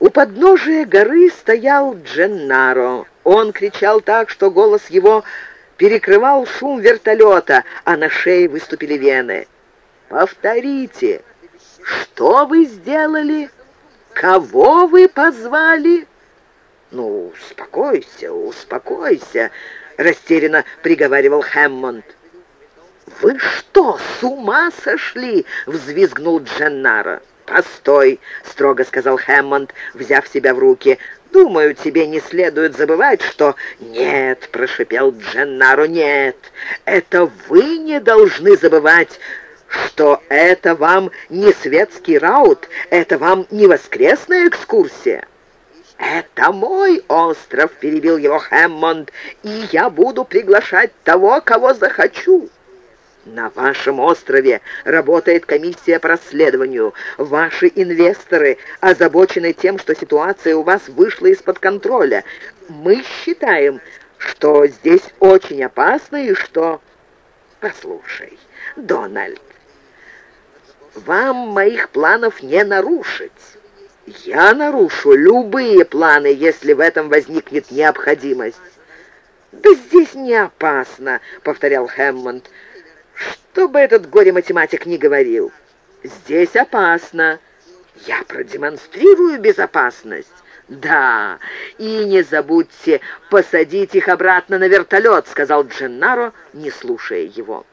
У подножия горы стоял Дженнаро. Он кричал так, что голос его перекрывал шум вертолета, а на шее выступили вены. «Повторите, что вы сделали? Кого вы позвали?» «Ну, успокойся, успокойся», — растерянно приговаривал Хэммонд. «Вы что, с ума сошли?» — взвизгнул Дженнаро. «Постой», — строго сказал Хэммонд, взяв себя в руки. «Думаю, тебе не следует забывать, что...» «Нет», — прошипел Дженнаро, — «нет, это вы не должны забывать, что это вам не светский раут, это вам не воскресная экскурсия». «Это мой остров», — перебил его Хэммонд, — «и я буду приглашать того, кого захочу». На вашем острове работает комиссия по расследованию. Ваши инвесторы озабочены тем, что ситуация у вас вышла из-под контроля. Мы считаем, что здесь очень опасно и что... Послушай, Дональд, вам моих планов не нарушить. Я нарушу любые планы, если в этом возникнет необходимость. «Да здесь не опасно», — повторял Хэммонд. Что бы этот горе-математик ни говорил, здесь опасно. Я продемонстрирую безопасность. «Да, и не забудьте посадить их обратно на вертолет», — сказал Дженнаро, не слушая его.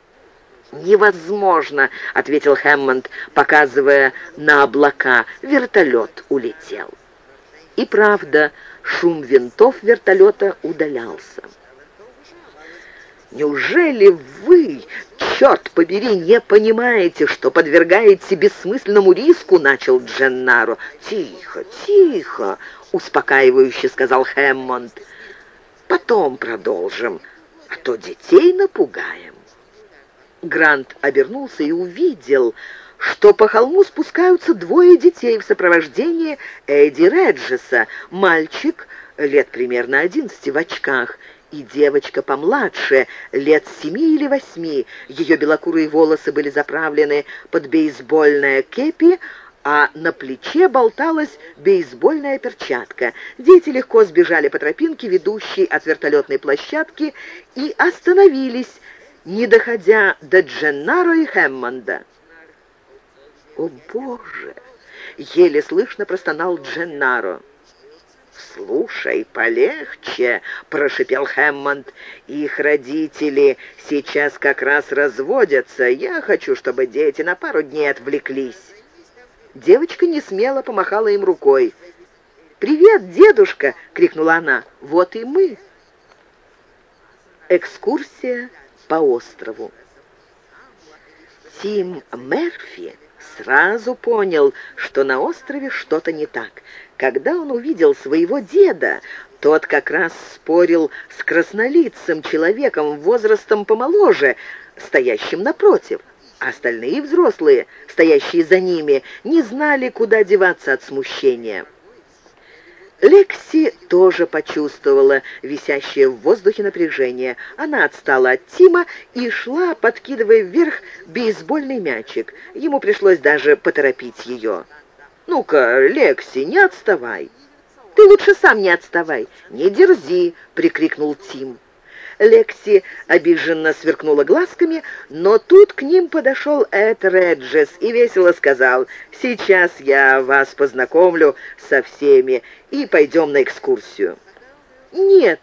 «Невозможно», — ответил Хэммонд, показывая на облака. Вертолет улетел. И правда, шум винтов вертолета удалялся. «Неужели вы, черт побери, не понимаете, что подвергаете бессмысленному риску?» — начал Дженнаро. «Тихо, тихо!» — успокаивающе сказал Хэммонд. «Потом продолжим, а то детей напугаем». Грант обернулся и увидел, что по холму спускаются двое детей в сопровождении Эдди Реджеса, мальчик лет примерно одиннадцати в очках и девочка помладше, лет семи или восьми. Ее белокурые волосы были заправлены под бейсбольное кепи, а на плече болталась бейсбольная перчатка. Дети легко сбежали по тропинке, ведущей от вертолетной площадки, и остановились, не доходя до Дженнаро и Хэммонда. «О, Боже!» — еле слышно простонал Дженнаро. «Слушай, полегче», — прошипел Хэммонд. «Их родители сейчас как раз разводятся. Я хочу, чтобы дети на пару дней отвлеклись». Девочка не смело помахала им рукой. «Привет, дедушка!» — крикнула она. «Вот и мы!» Экскурсия по острову. Тим Мерфи сразу понял, что на острове что-то не так. Когда он увидел своего деда, тот как раз спорил с краснолицым человеком возрастом помоложе, стоящим напротив. Остальные взрослые, стоящие за ними, не знали, куда деваться от смущения. Лекси тоже почувствовала висящее в воздухе напряжение. Она отстала от Тима и шла, подкидывая вверх бейсбольный мячик. Ему пришлось даже поторопить ее. «Ну-ка, Лекси, не отставай!» «Ты лучше сам не отставай!» «Не дерзи!» — прикрикнул Тим. Лекси обиженно сверкнула глазками, но тут к ним подошел Эд Реджес и весело сказал, «Сейчас я вас познакомлю со всеми и пойдем на экскурсию». «Нет,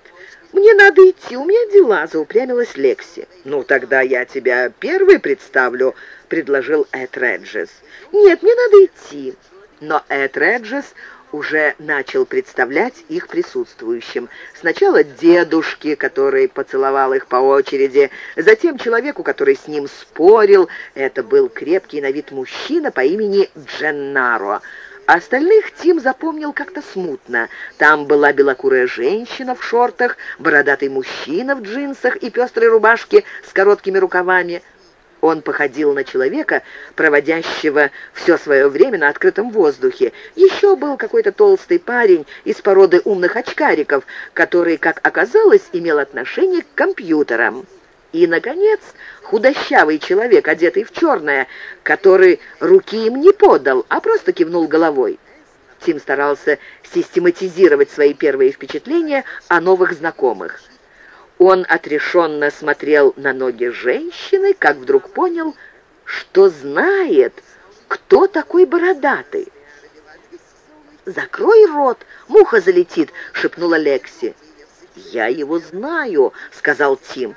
мне надо идти, у меня дела», — заупрямилась Лекси. «Ну, тогда я тебя первый представлю», — предложил Эд Реджес. «Нет, мне надо идти» но Эд Реджес уже начал представлять их присутствующим. Сначала дедушке, который поцеловал их по очереди, затем человеку, который с ним спорил. Это был крепкий на вид мужчина по имени Дженнаро. Остальных Тим запомнил как-то смутно. Там была белокурая женщина в шортах, бородатый мужчина в джинсах и пестрой рубашке с короткими рукавами – он походил на человека, проводящего все свое время на открытом воздухе. Еще был какой-то толстый парень из породы умных очкариков, который, как оказалось, имел отношение к компьютерам. И, наконец, худощавый человек, одетый в черное, который руки им не подал, а просто кивнул головой. Тим старался систематизировать свои первые впечатления о новых знакомых. Он отрешенно смотрел на ноги женщины, как вдруг понял, что знает, кто такой бородатый. «Закрой рот, муха залетит», — шепнула Лекси. «Я его знаю», — сказал Тим.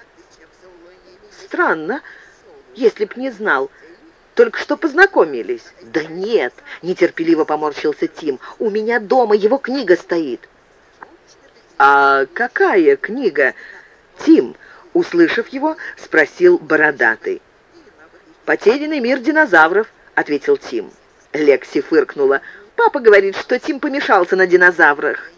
«Странно, если б не знал. Только что познакомились». «Да нет», — нетерпеливо поморщился Тим, — «у меня дома его книга стоит». «А какая книга?» Тим, услышав его, спросил бородатый. «Потерянный мир динозавров», — ответил Тим. Лекси фыркнула. «Папа говорит, что Тим помешался на динозаврах».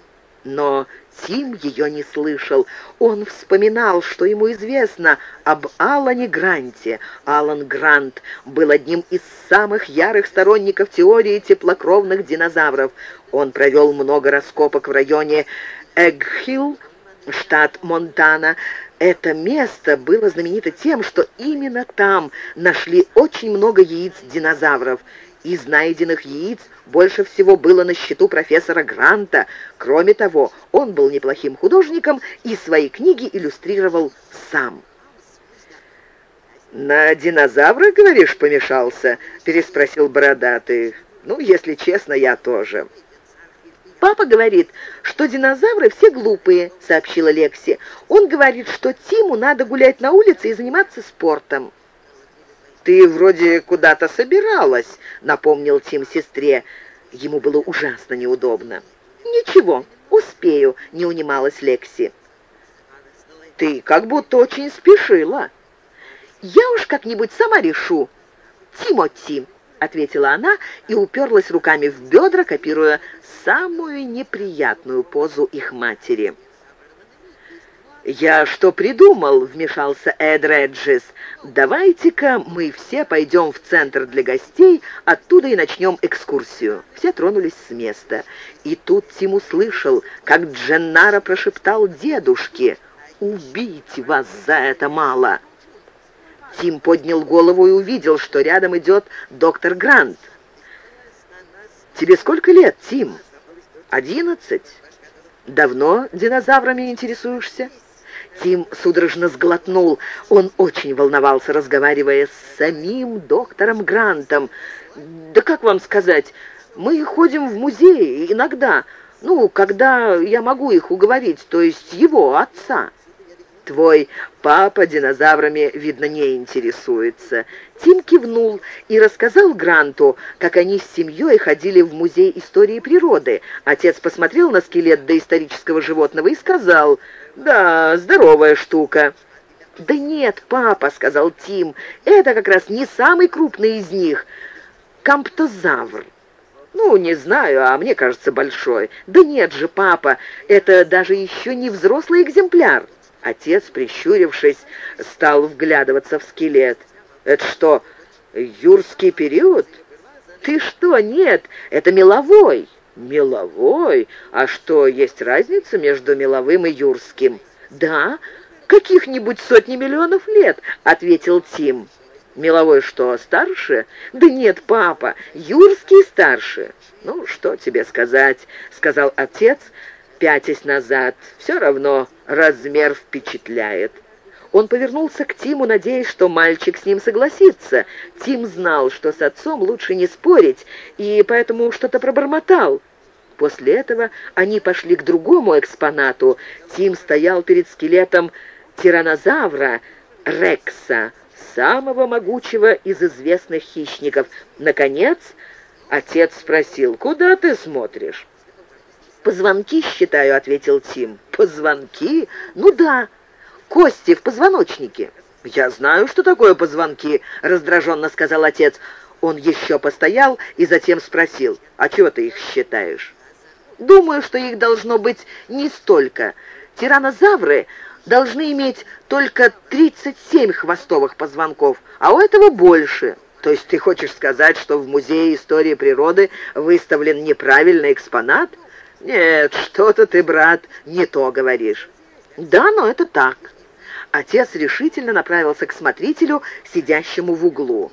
Но Тим ее не слышал. Он вспоминал, что ему известно об Алане Гранте. Алан Грант был одним из самых ярых сторонников теории теплокровных динозавров. Он провел много раскопок в районе Эгхилл, штат Монтана. Это место было знаменито тем, что именно там нашли очень много яиц динозавров. Из найденных яиц больше всего было на счету профессора Гранта. Кроме того, он был неплохим художником и свои книги иллюстрировал сам. «На динозавра, говоришь, помешался?» — переспросил бородатый. «Ну, если честно, я тоже». «Папа говорит, что динозавры все глупые», — сообщила Лекси. «Он говорит, что Тиму надо гулять на улице и заниматься спортом». «Ты вроде куда-то собиралась», — напомнил Тим сестре. Ему было ужасно неудобно. «Ничего, успею», — не унималась Лекси. «Ты как будто очень спешила». «Я уж как-нибудь сама решу». «Тимоти», — ответила она и уперлась руками в бедра, копируя самую неприятную позу их матери. «Я что придумал?» — вмешался Эд Реджис. «Давайте-ка мы все пойдем в центр для гостей, оттуда и начнем экскурсию». Все тронулись с места. И тут Тим услышал, как Дженнара прошептал дедушке, «Убить вас за это мало!» Тим поднял голову и увидел, что рядом идет доктор Грант. «Тебе сколько лет, Тим?» «Одиннадцать. Давно динозаврами интересуешься?» Тим судорожно сглотнул. Он очень волновался, разговаривая с самим доктором Грантом. «Да как вам сказать, мы ходим в музей иногда, ну, когда я могу их уговорить, то есть его отца». «Твой папа динозаврами, видно, не интересуется». Тим кивнул и рассказал Гранту, как они с семьей ходили в музей истории природы. Отец посмотрел на скелет доисторического животного и сказал, «Да, здоровая штука». «Да нет, папа», — сказал Тим, — «это как раз не самый крупный из них. Камптозавр». «Ну, не знаю, а мне кажется большой». «Да нет же, папа, это даже еще не взрослый экземпляр». Отец, прищурившись, стал вглядываться в скелет. «Это что, юрский период?» «Ты что, нет, это меловой». «Меловой? А что, есть разница между меловым и юрским?» «Да, каких-нибудь сотни миллионов лет», — ответил Тим. «Меловой что, старше?» «Да нет, папа, юрский старше». «Ну, что тебе сказать?» — сказал отец, пятясь назад. «Все равно размер впечатляет». Он повернулся к Тиму, надеясь, что мальчик с ним согласится. Тим знал, что с отцом лучше не спорить, и поэтому что-то пробормотал. После этого они пошли к другому экспонату. Тим стоял перед скелетом тиранозавра Рекса, самого могучего из известных хищников. Наконец, отец спросил, «Куда ты смотришь?» «Позвонки, считаю», — ответил Тим. «Позвонки? Ну да, кости в позвоночнике». «Я знаю, что такое позвонки», — раздраженно сказал отец. Он еще постоял и затем спросил, «А чего ты их считаешь?» «Думаю, что их должно быть не столько. Тиранозавры должны иметь только 37 хвостовых позвонков, а у этого больше». «То есть ты хочешь сказать, что в Музее истории природы выставлен неправильный экспонат?» «Нет, что-то ты, брат, не то говоришь». «Да, но это так». Отец решительно направился к смотрителю, сидящему в углу.